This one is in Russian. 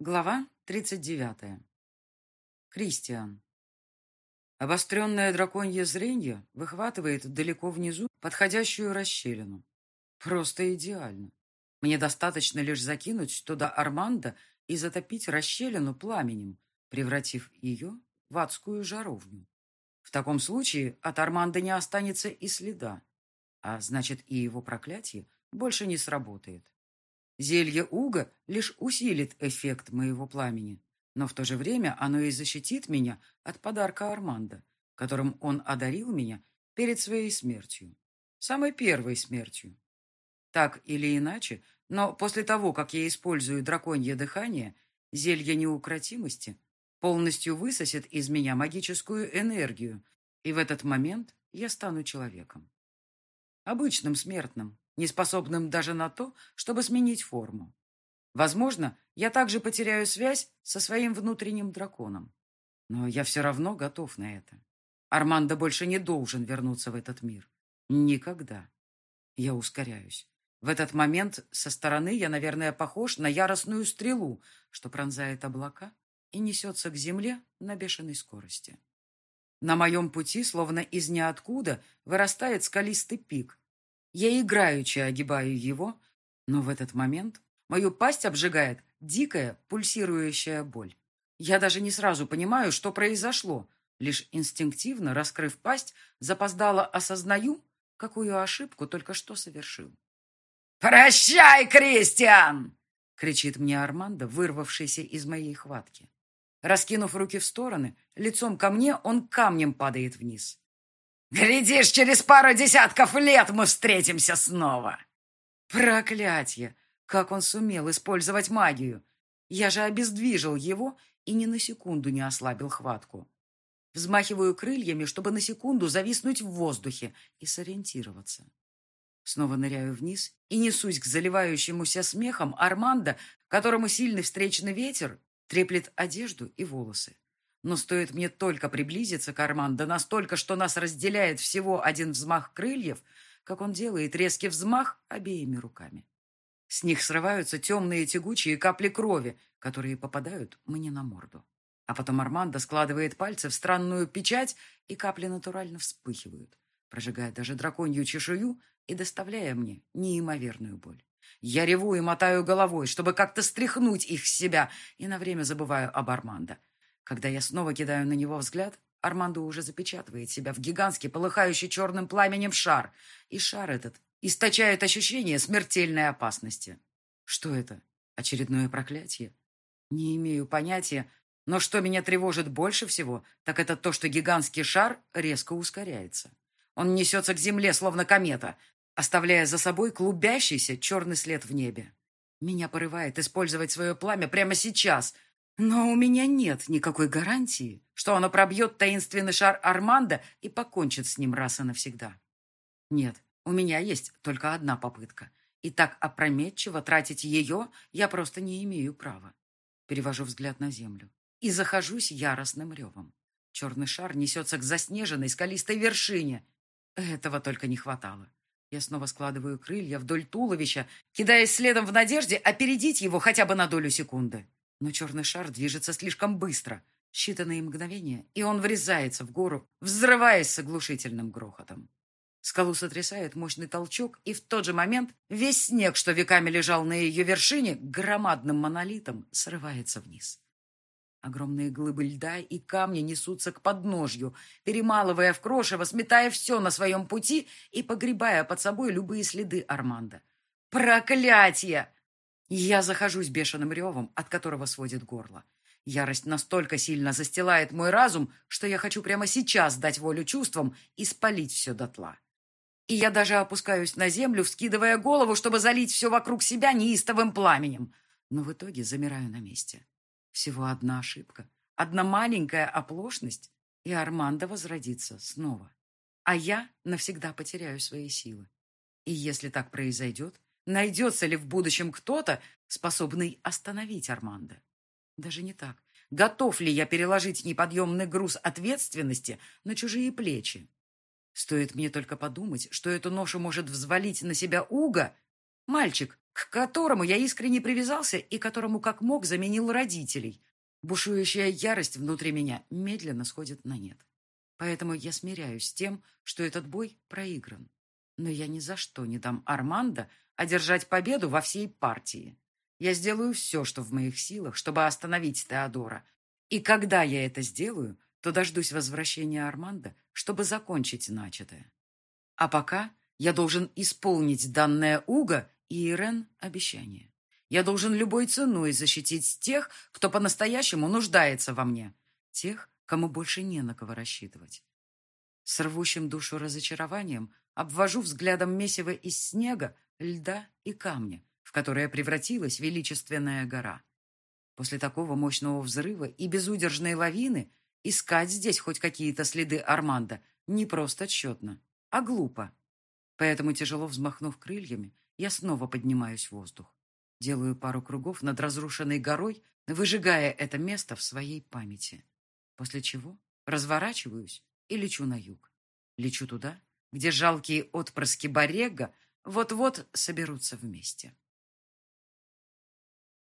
Глава 39. Кристиан. Обостренное драконье зрение выхватывает далеко внизу подходящую расщелину. Просто идеально. Мне достаточно лишь закинуть туда Армандо и затопить расщелину пламенем, превратив ее в адскую жаровню. В таком случае от Армандо не останется и следа, а значит и его проклятие больше не сработает. Зелье Уга лишь усилит эффект моего пламени, но в то же время оно и защитит меня от подарка Армандо, которым он одарил меня перед своей смертью. Самой первой смертью. Так или иначе, но после того, как я использую драконье дыхание, зелье неукротимости полностью высосет из меня магическую энергию, и в этот момент я стану человеком. Обычным смертным, неспособным даже на то, чтобы сменить форму. Возможно, я также потеряю связь со своим внутренним драконом. Но я все равно готов на это. Армандо больше не должен вернуться в этот мир. Никогда. Я ускоряюсь. В этот момент со стороны я, наверное, похож на яростную стрелу, что пронзает облака и несется к земле на бешеной скорости. На моем пути, словно из ниоткуда, вырастает скалистый пик, я играючи огибаю его, но в этот момент мою пасть обжигает дикая пульсирующая боль. Я даже не сразу понимаю, что произошло, лишь инстинктивно, раскрыв пасть, запоздало осознаю, какую ошибку только что совершил. «Прощай, Кристиан!» — кричит мне Армандо, вырвавшийся из моей хватки. Раскинув руки в стороны, лицом ко мне он камнем падает вниз. Глядишь, через пару десятков лет мы встретимся снова. Проклятье! Как он сумел использовать магию? Я же обездвижил его и ни на секунду не ослабил хватку. Взмахиваю крыльями, чтобы на секунду зависнуть в воздухе и сориентироваться. Снова ныряю вниз и несусь к заливающемуся смехом Армандо, которому сильный встречный ветер треплет одежду и волосы. Но стоит мне только приблизиться к Армандо настолько, что нас разделяет всего один взмах крыльев, как он делает резкий взмах обеими руками. С них срываются темные тягучие капли крови, которые попадают мне на морду. А потом Армандо складывает пальцы в странную печать, и капли натурально вспыхивают, прожигая даже драконью чешую и доставляя мне неимоверную боль. Я реву и мотаю головой, чтобы как-то стряхнуть их с себя, и на время забываю об Армандо. Когда я снова кидаю на него взгляд, Армандо уже запечатывает себя в гигантский, полыхающий черным пламенем шар. И шар этот источает ощущение смертельной опасности. Что это? Очередное проклятие? Не имею понятия, но что меня тревожит больше всего, так это то, что гигантский шар резко ускоряется. Он несется к земле, словно комета, оставляя за собой клубящийся черный след в небе. Меня порывает использовать свое пламя прямо сейчас — но у меня нет никакой гарантии, что оно пробьет таинственный шар Армандо и покончит с ним раз и навсегда. Нет, у меня есть только одна попытка. И так опрометчиво тратить ее я просто не имею права. Перевожу взгляд на землю и захожусь яростным ревом. Черный шар несется к заснеженной скалистой вершине. Этого только не хватало. Я снова складываю крылья вдоль туловища, кидаясь следом в надежде опередить его хотя бы на долю секунды. Но черный шар движется слишком быстро. Считанные мгновения, и он врезается в гору, взрываясь с оглушительным грохотом. Скалу сотрясает мощный толчок, и в тот же момент весь снег, что веками лежал на ее вершине, громадным монолитом срывается вниз. Огромные глыбы льда и камни несутся к подножью, перемалывая в крошево, сметая все на своем пути и погребая под собой любые следы Арманда. «Проклятие!» Я захожусь бешеным ревом, от которого сводит горло. Ярость настолько сильно застилает мой разум, что я хочу прямо сейчас дать волю чувствам и спалить все дотла. И я даже опускаюсь на землю, вскидывая голову, чтобы залить все вокруг себя неистовым пламенем. Но в итоге замираю на месте. Всего одна ошибка, одна маленькая оплошность, и Армандо возродится снова. А я навсегда потеряю свои силы. И если так произойдет, Найдется ли в будущем кто-то, способный остановить Армандо? Даже не так. Готов ли я переложить неподъемный груз ответственности на чужие плечи? Стоит мне только подумать, что эту ношу может взвалить на себя Уга, мальчик, к которому я искренне привязался и которому как мог заменил родителей. Бушующая ярость внутри меня медленно сходит на нет. Поэтому я смиряюсь с тем, что этот бой проигран. Но я ни за что не дам Армандо одержать победу во всей партии. Я сделаю все, что в моих силах, чтобы остановить Теодора. И когда я это сделаю, то дождусь возвращения Армандо, чтобы закончить начатое. А пока я должен исполнить данное Уга и Ирен обещание. Я должен любой ценой защитить тех, кто по-настоящему нуждается во мне. Тех, кому больше не на кого рассчитывать. С рвущим душу разочарованием обвожу взглядом месиво из снега, льда и камня, в которое превратилась величественная гора. После такого мощного взрыва и безудержной лавины искать здесь хоть какие-то следы Арманда не просто тщетно, а глупо. Поэтому, тяжело взмахнув крыльями, я снова поднимаюсь в воздух. Делаю пару кругов над разрушенной горой, выжигая это место в своей памяти после чего разворачиваюсь и лечу на юг. Лечу туда, где жалкие отпрыски Барега вот-вот соберутся вместе.